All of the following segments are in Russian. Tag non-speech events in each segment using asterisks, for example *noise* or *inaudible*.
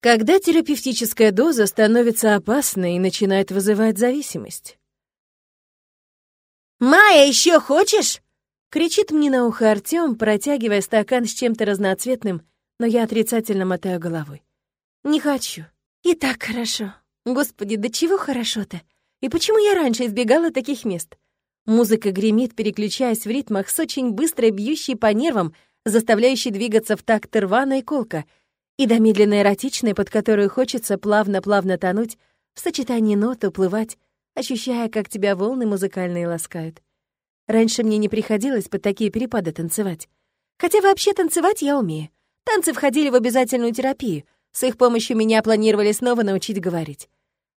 Когда терапевтическая доза становится опасной и начинает вызывать зависимость. «Майя, еще хочешь?» — кричит мне на ухо Артём, протягивая стакан с чем-то разноцветным, но я отрицательно мотаю головой. «Не хочу. И так хорошо. Господи, да чего хорошо-то? И почему я раньше избегала таких мест?» Музыка гремит, переключаясь в ритмах с очень быстро бьющей по нервам, заставляющей двигаться в такт рваная колка, и до медленно эротичной, под которую хочется плавно-плавно тонуть, в сочетании нот уплывать, ощущая, как тебя волны музыкальные ласкают. Раньше мне не приходилось под такие перепады танцевать. Хотя вообще танцевать я умею. Танцы входили в обязательную терапию. С их помощью меня планировали снова научить говорить.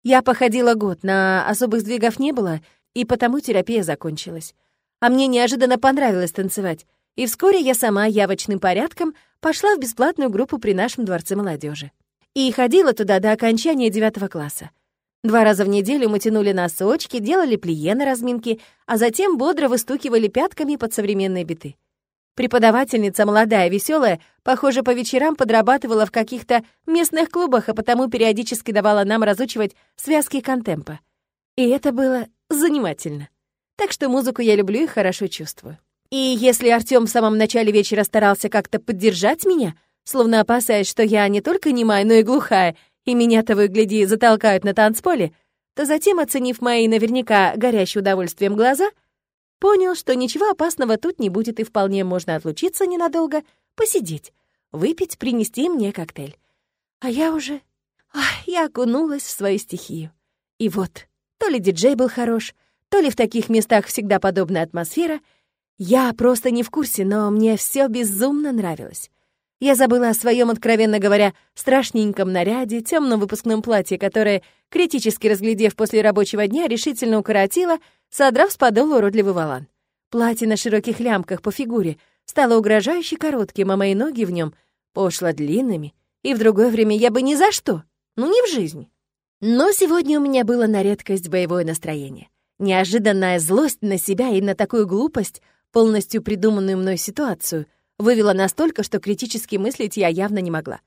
Я походила год, на особых сдвигов не было, и потому терапия закончилась. А мне неожиданно понравилось танцевать, и вскоре я сама явочным порядком пошла в бесплатную группу при нашем Дворце молодежи. И ходила туда до окончания девятого класса. Два раза в неделю мы тянули носочки, делали плие на разминке, а затем бодро выстукивали пятками под современные биты. Преподавательница, молодая, веселая, похоже, по вечерам подрабатывала в каких-то местных клубах, а потому периодически давала нам разучивать связки контемпа. И это было занимательно. Так что музыку я люблю и хорошо чувствую. И если Артём в самом начале вечера старался как-то поддержать меня, словно опасаясь, что я не только немая, но и глухая, и меня того и гляди затолкают на танцполе, то затем, оценив мои наверняка горящие удовольствием глаза, понял, что ничего опасного тут не будет и вполне можно отлучиться ненадолго, посидеть, выпить, принести мне коктейль. А я уже... Ах, я окунулась в свою стихию. И вот, то ли диджей был хорош, то ли в таких местах всегда подобная атмосфера, я просто не в курсе, но мне все безумно нравилось. Я забыла о своем, откровенно говоря, страшненьком наряде, темном выпускном платье, которое, критически разглядев после рабочего дня, решительно укоротила, содрав с подола уродливый валан. Платье на широких лямках по фигуре стало угрожающе коротким, а мои ноги в нем пошло длинными, и в другое время я бы ни за что, ну не в жизни. Но сегодня у меня было на редкость боевое настроение. Неожиданная злость на себя и на такую глупость, полностью придуманную мной ситуацию — Вывела настолько, что критически мыслить я явно не могла.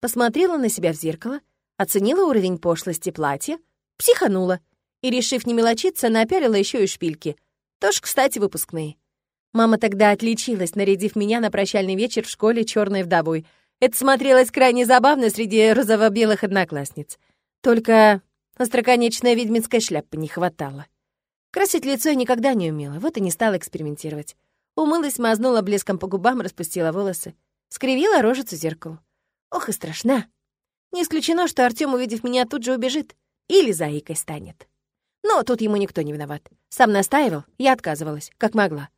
Посмотрела на себя в зеркало, оценила уровень пошлости платья, психанула и, решив не мелочиться, напялила еще и шпильки. Тоже, кстати, выпускные. Мама тогда отличилась, нарядив меня на прощальный вечер в школе черной вдовой. Это смотрелось крайне забавно среди розово-белых одноклассниц. Только остроконечная ведьминская шляпа не хватало. Красить лицо я никогда не умела, вот и не стала экспериментировать. Умылась, мазнула блеском по губам, распустила волосы. Скривила рожицу зеркалу. Ох и страшна. Не исключено, что Артём, увидев меня, тут же убежит. Или заикой станет. Но тут ему никто не виноват. Сам настаивал, я отказывалась, как могла.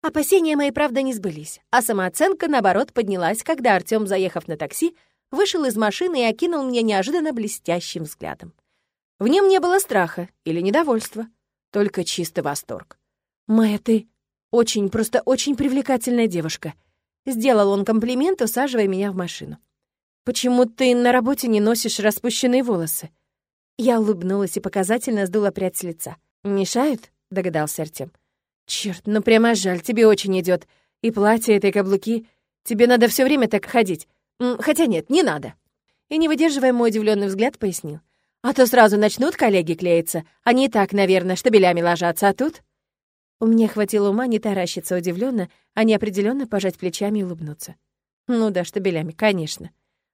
Опасения мои, правда, не сбылись, а самооценка, наоборот, поднялась, когда Артём, заехав на такси, вышел из машины и окинул меня неожиданно блестящим взглядом. В нем не было страха или недовольства, только чистый восторг. «Майя, ты очень, просто очень привлекательная девушка. Сделал он комплимент, усаживая меня в машину. «Почему ты на работе не носишь распущенные волосы?» Я улыбнулась и показательно сдула прядь с лица. «Мешают?» — догадался Артем. «Чёрт, ну прямо жаль, тебе очень идет. И платье, это, и каблуки. Тебе надо все время так ходить. Хотя нет, не надо». И, не выдерживая мой удивленный взгляд, пояснил. «А то сразу начнут коллеги клеиться. Они и так, наверное, штабелями ложатся, а тут...» У меня хватило ума не таращиться удивленно, а неопределенно пожать плечами и улыбнуться. Ну да, штабелями, конечно.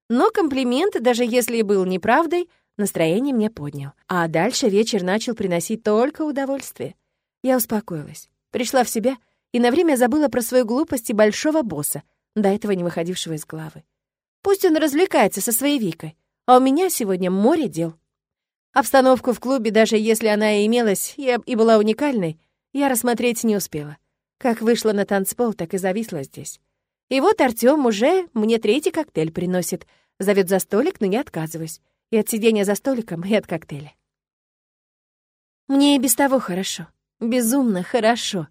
Но комплимент, даже если и был неправдой, настроение мне поднял. А дальше вечер начал приносить только удовольствие. Я успокоилась, пришла в себя и на время забыла про свою глупость и большого босса, до этого не выходившего из главы. Пусть он развлекается со своей Викой, а у меня сегодня море дел. Обстановку в клубе, даже если она и имелась, и была уникальной, я рассмотреть не успела. Как вышла на танцпол, так и зависла здесь. И вот Артём уже мне третий коктейль приносит. Зовет за столик, но не отказываюсь. И от сидения за столиком, и от коктейля. Мне и без того хорошо. Безумно хорошо.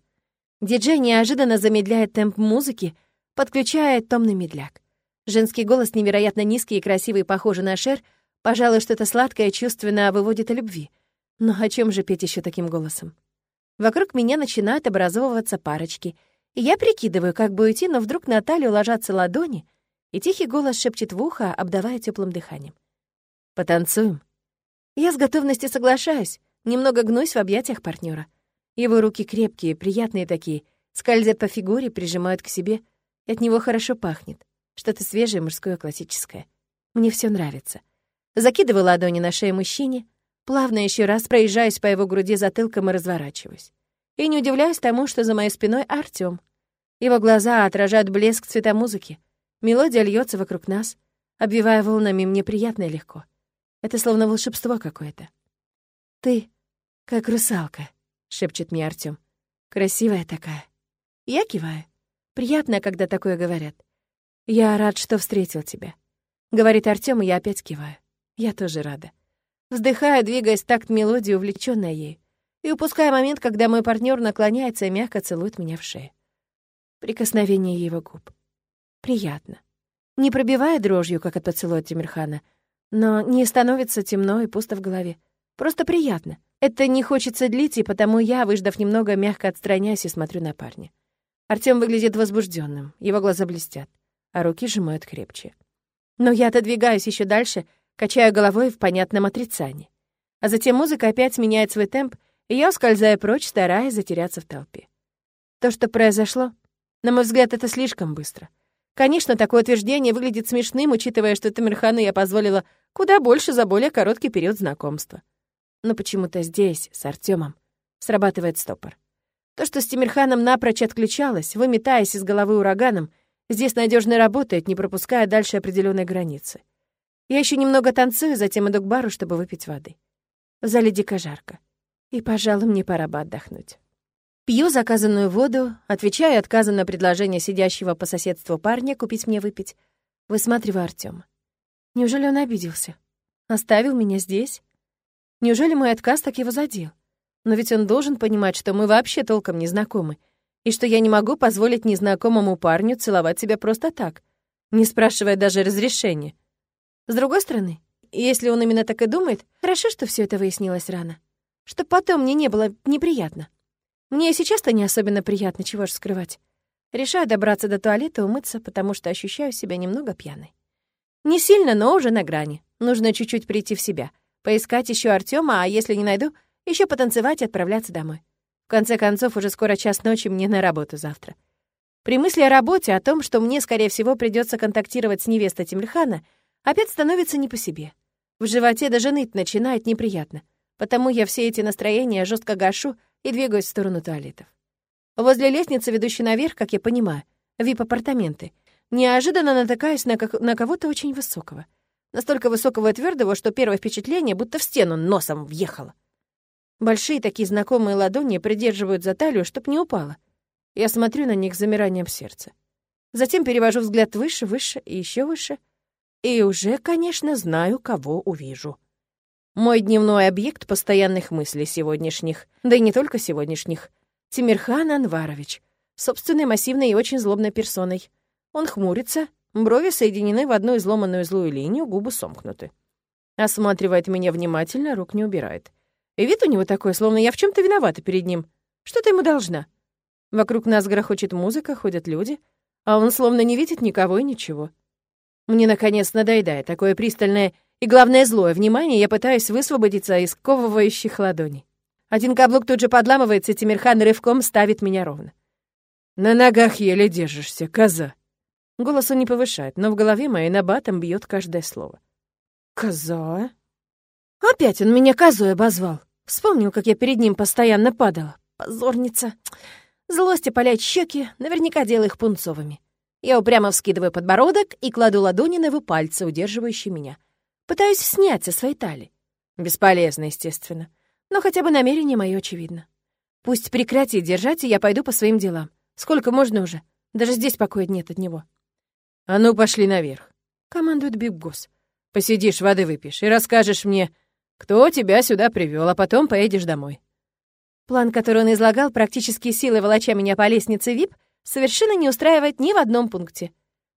Диджей неожиданно замедляет темп музыки, подключая томный медляк. Женский голос невероятно низкий и красивый, похожий на шер, пожалуй, что-то сладкое чувственно выводит о любви. Но о чем же петь еще таким голосом? Вокруг меня начинают образовываться парочки, и я прикидываю, как бы уйти, но вдруг на талию ложатся ладони, и тихий голос шепчет в ухо, обдавая теплым дыханием. «Потанцуем?» Я с готовностью соглашаюсь, немного гнусь в объятиях партнера. Его руки крепкие, приятные такие, скользят по фигуре, прижимают к себе. И от него хорошо пахнет. Что-то свежее, мужское, классическое. Мне все нравится. Закидываю ладони на шею мужчине, плавно еще раз проезжаюсь по его груди затылком и разворачиваюсь. И не удивляюсь тому, что за моей спиной Артём. Его глаза отражают блеск цвета музыки. Мелодия льется вокруг нас, обвивая волнами, мне приятно и легко. Это словно волшебство какое-то. «Ты как русалка», — шепчет мне Артём. «Красивая такая». Я киваю. Приятно, когда такое говорят. «Я рад, что встретил тебя», — говорит Артём, и я опять киваю. Я тоже рада. Вздыхаю, двигаясь такт мелодии, увлечённая ей, и упуская момент, когда мой партнер наклоняется и мягко целует меня в шею. Прикосновение его губ. Приятно. Не пробивая дрожью, как от поцелуя Тимирхана, но не становится темно и пусто в голове. Просто приятно. Это не хочется длить, и потому я, выждав немного, мягко отстраняюсь и смотрю на парня. Артём выглядит возбужденным, его глаза блестят, а руки сжимают крепче. Но я отодвигаюсь еще дальше, качая головой в понятном отрицании. А затем музыка опять меняет свой темп, и я ускользаю прочь, стараясь затеряться в толпе. То, что произошло, на мой взгляд, это слишком быстро. Конечно, такое утверждение выглядит смешным, учитывая, что Тамирхану я позволила куда больше за более короткий период знакомства. Но почему-то здесь, с Артемом, срабатывает стопор. То, что с Тимирханом напрочь отключалось, выметаясь из головы ураганом, здесь надежно работает, не пропуская дальше определенной границы. Я еще немного танцую, затем иду к бару, чтобы выпить воды. В зале дико жарко. И, пожалуй, мне пора бы отдохнуть. Пью заказанную воду, отвечаю отказом на предложение сидящего по соседству парня купить мне выпить. Высматриваю Артема. Неужели он обиделся? Оставил меня здесь? Неужели мой отказ так его задел? Но ведь он должен понимать, что мы вообще толком не знакомы, и что я не могу позволить незнакомому парню целовать себя просто так, не спрашивая даже разрешения. С другой стороны, если он именно так и думает, хорошо, что все это выяснилось рано. Чтоб потом мне не было неприятно. Мне и сейчас-то не особенно приятно, чего ж скрывать. Решаю добраться до туалета, умыться, потому что ощущаю себя немного пьяной. Не сильно, но уже на грани. Нужно чуть-чуть прийти в себя. Поискать еще Артема, а если не найду, еще потанцевать и отправляться домой. В конце концов, уже скоро час ночи мне на работу завтра. При мысли о работе, о том, что мне, скорее всего, придется контактировать с невестой Тимирхана, опять становится не по себе. В животе даже ныть начинает неприятно. Потому я все эти настроения жестко гашу и двигаюсь в сторону туалетов. Возле лестницы, ведущей наверх, как я понимаю, вип-апартаменты, Неожиданно натыкаюсь на, как... на кого-то очень высокого. Настолько высокого и твердого, что первое впечатление будто в стену носом въехало. Большие такие знакомые ладони придерживают за талию, чтоб не упала. Я смотрю на них с замиранием сердца. Затем перевожу взгляд выше, выше и еще выше. И уже, конечно, знаю, кого увижу. Мой дневной объект постоянных мыслей сегодняшних, да и не только сегодняшних. Тимирхан Анварович, собственной массивной и очень злобной персоной. Он хмурится, брови соединены в одну изломанную злую линию, губы сомкнуты. Осматривает меня внимательно, рук не убирает. И вид у него такой, словно я в чем то виновата перед ним. Что-то ему должна. Вокруг нас грохочет музыка, ходят люди, а он словно не видит никого и ничего. Мне, наконец, надоедает такое пристальное и, главное, злое внимание, я пытаюсь высвободиться из ковывающих ладоней. Один каблук тут же подламывается, и Тимирхан рывком ставит меня ровно. «На ногах еле держишься, коза!» Голос он не повышает, но в голове моей набатом бьет каждое слово. «Коза?» Опять он меня козой обозвал. Вспомнил, как я перед ним постоянно падала. Позорница. Злость опаляет щеки, наверняка делая их пунцовыми. Я упрямо вскидываю подбородок и кладу ладони на его пальцы, удерживающие меня. Пытаюсь снять со своей талии. Бесполезно, естественно. Но хотя бы намерение мое очевидно. Пусть прекратит держать, и я пойду по своим делам. Сколько можно уже? Даже здесь покоя нет от него. «А ну, пошли наверх», — командует Биггос. «Посидишь, воды выпьешь и расскажешь мне, кто тебя сюда привел, а потом поедешь домой». План, который он излагал, практически силой волоча меня по лестнице ВИП, совершенно не устраивает ни в одном пункте.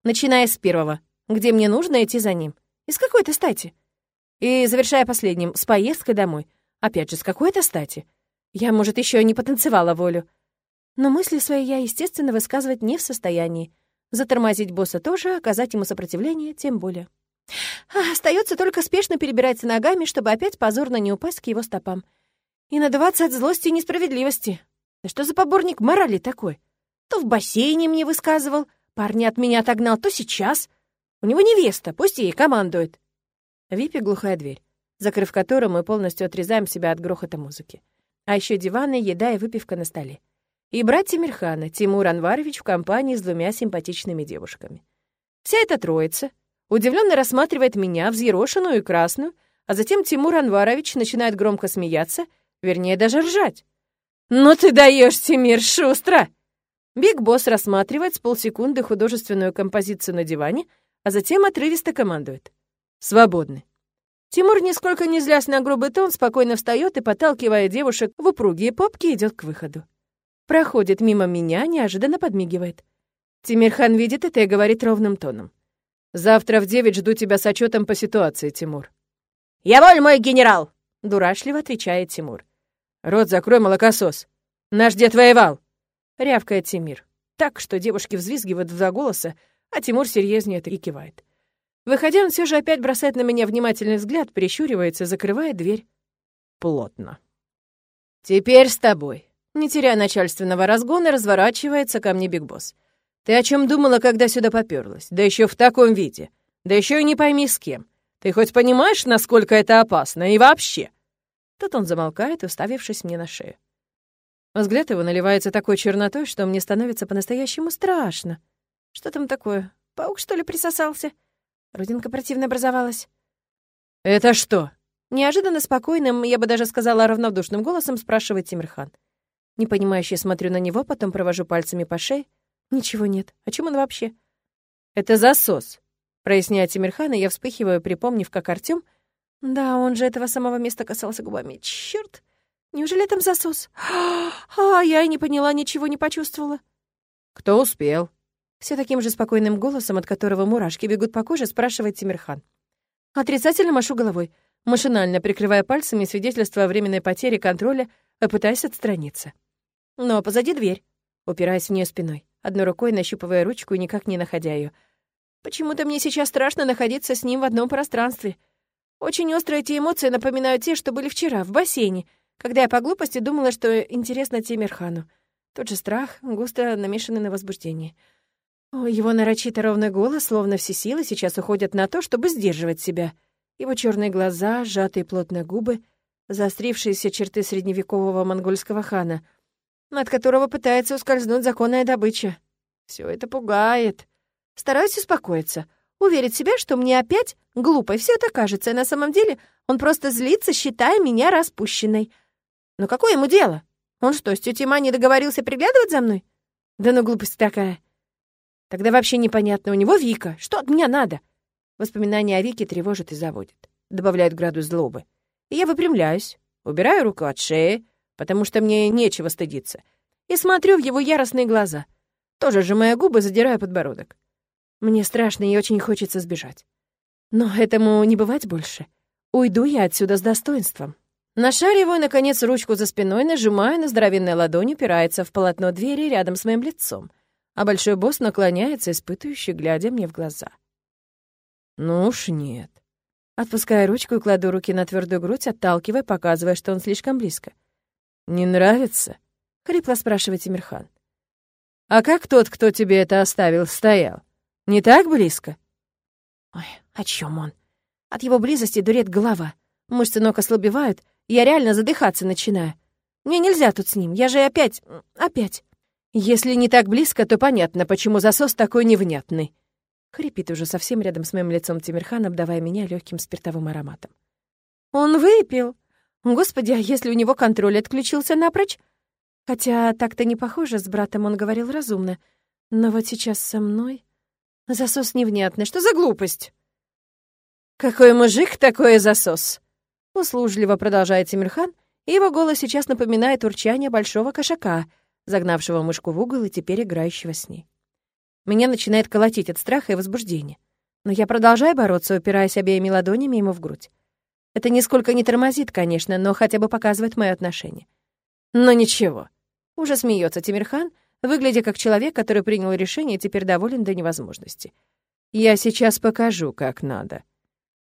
Начиная с первого, где мне нужно идти за ним. И с какой-то стати. И завершая последним, с поездкой домой. Опять же, с какой-то стати. Я, может, еще не потанцевала волю. Но мысли свои я, естественно, высказывать не в состоянии. Затормозить босса тоже, оказать ему сопротивление тем более. Остается только спешно перебирать ногами, чтобы опять позорно не упасть к его стопам. И надуваться от злости и несправедливости. Да что за поборник морали такой? То в бассейне мне высказывал, парня от меня отогнал, то сейчас. У него невеста, пусть ей командует. Випе глухая дверь, закрыв которую мы полностью отрезаем себя от грохота музыки. А еще диваны, еда и выпивка на столе. И брат Тимирхана, Тимур Анварович, в компании с двумя симпатичными девушками. Вся эта троица удивленно рассматривает меня, взъерошенную и красную, а затем Тимур Анварович начинает громко смеяться, вернее, даже ржать. «Ну ты даешь, Тимир, шустро!» Биг Босс рассматривает с полсекунды художественную композицию на диване, а затем отрывисто командует. «Свободны». Тимур, нисколько не злясь на грубый тон, спокойно встает и, подталкивая девушек в упругие попки, идет к выходу. Проходит мимо меня, неожиданно подмигивает. Тимирхан видит это и говорит ровным тоном. «Завтра в девять жду тебя с отчетом по ситуации, Тимур». «Я воль, мой генерал!» — дурашливо отвечает Тимур. «Рот закрой, молокосос! Наш дед воевал!» — рявкает Тимир. Так, что девушки взвизгивают в голоса, а Тимур серьезнее и кивает. Выходя, он все же опять бросает на меня внимательный взгляд, прищуривается, закрывает дверь. Плотно. «Теперь с тобой». Не теряя начальственного разгона, разворачивается ко мне Биг Босс. «Ты о чем думала, когда сюда попёрлась? Да еще в таком виде. Да еще и не пойми с кем. Ты хоть понимаешь, насколько это опасно? И вообще?» Тут он замолкает, уставившись мне на шею. Взгляд его наливается такой чернотой, что мне становится по-настоящему страшно. Что там такое? Паук, что ли, присосался? Родинка противно образовалась. «Это что?» Неожиданно спокойным, я бы даже сказала равнодушным голосом, спрашивает Тимирхан. Непонимающе смотрю на него, потом провожу пальцами по шее. Ничего нет. О чем он вообще? «Это засос», — проясняет Тимирхан, и я вспыхиваю, припомнив, как Артём да, он же этого самого места касался губами. Черт! Неужели там засос? *gasps* А, я и не поняла, ничего не почувствовала. Кто успел? Все таким же спокойным голосом, от которого мурашки бегут по коже, спрашивает Тимирхан. Отрицательно машу головой, машинально прикрывая пальцами свидетельство о временной потере контроля, а пытаясь отстраниться. Но позади дверь, упираясь в нее спиной, одной рукой нащупывая ручку и никак не находя ее. Почему-то мне сейчас страшно находиться с ним в одном пространстве — очень остро эти эмоции напоминают те, что были вчера, в бассейне, когда я по глупости думала, что интересно Тимирхану. Тот же страх, густо намешанный на возбуждение. О, его нарочито ровный голос, словно все силы сейчас уходят на то, чтобы сдерживать себя. Его черные глаза, сжатые плотно губы, заострившиеся черты средневекового монгольского хана, от которого пытается ускользнуть законная добыча. Все это пугает. Стараюсь успокоиться — Уверить себя, что мне опять глупо все это кажется, и на самом деле он просто злится, считая меня распущенной. Но какое ему дело? Он что, с тетей Маней договорился приглядывать за мной? Да ну глупость такая. Тогда вообще непонятно, у него Вика. Что от меня надо? Воспоминания о Вике тревожат и заводят. Добавляют градус злобы. И я выпрямляюсь, убираю руку от шеи, потому что мне нечего стыдиться, и смотрю в его яростные глаза. Тоже сжимая губы, задираю подбородок. Мне страшно и очень хочется сбежать. Но этому не бывать больше. Уйду я отсюда с достоинством. Нашариваю, наконец, ручку за спиной, нажимаю на здоровенной ладонь, упирается в полотно двери рядом с моим лицом, а большой босс наклоняется, испытывающий, глядя мне в глаза. «Ну уж нет». Отпускаю ручку и кладу руки на твердую грудь, отталкивая, показывая, что он слишком близко. «Не нравится?» — хрипло спрашивает Тимирхан. «А как тот, кто тебе это оставил, стоял? Не так близко?» Ой, о чем он? От его близости дурет голова. Мышцы ног ослабевают, я реально задыхаться начинаю. Мне нельзя тут с ним, я же опять... опять... Если не так близко, то понятно, почему засос такой невнятный. Хрипит уже совсем рядом с моим лицом Тимирхан, обдавая меня легким спиртовым ароматом. Он выпил. Господи, а если у него контроль отключился напрочь? Хотя так-то не похоже, с братом он говорил разумно. Но вот сейчас со мной... Засос невнятный. Что за глупость? Какой мужик, такой засос. Услужливо продолжает Тимирхан, и его голос сейчас напоминает урчание большого кошака, загнавшего мышку в угол и теперь играющего с ней. Меня начинает колотить от страха и возбуждения. Но я продолжаю бороться, упираясь обеими ладонями ему в грудь. Это нисколько не тормозит, конечно, но хотя бы показывает мое отношение. Но ничего. Уже смеется Тимирхан, выглядя как человек, который принял решение и теперь доволен до невозможности. «Я сейчас покажу, как надо».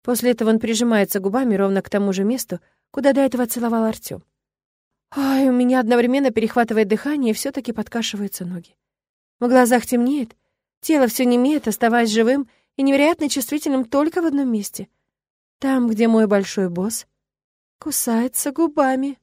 После этого он прижимается губами ровно к тому же месту, куда до этого целовал Артём. Ай, у меня одновременно перехватывает дыхание, и все таки подкашиваются ноги. В глазах темнеет, тело все немеет, оставаясь живым и невероятно чувствительным только в одном месте. Там, где мой большой босс кусается губами.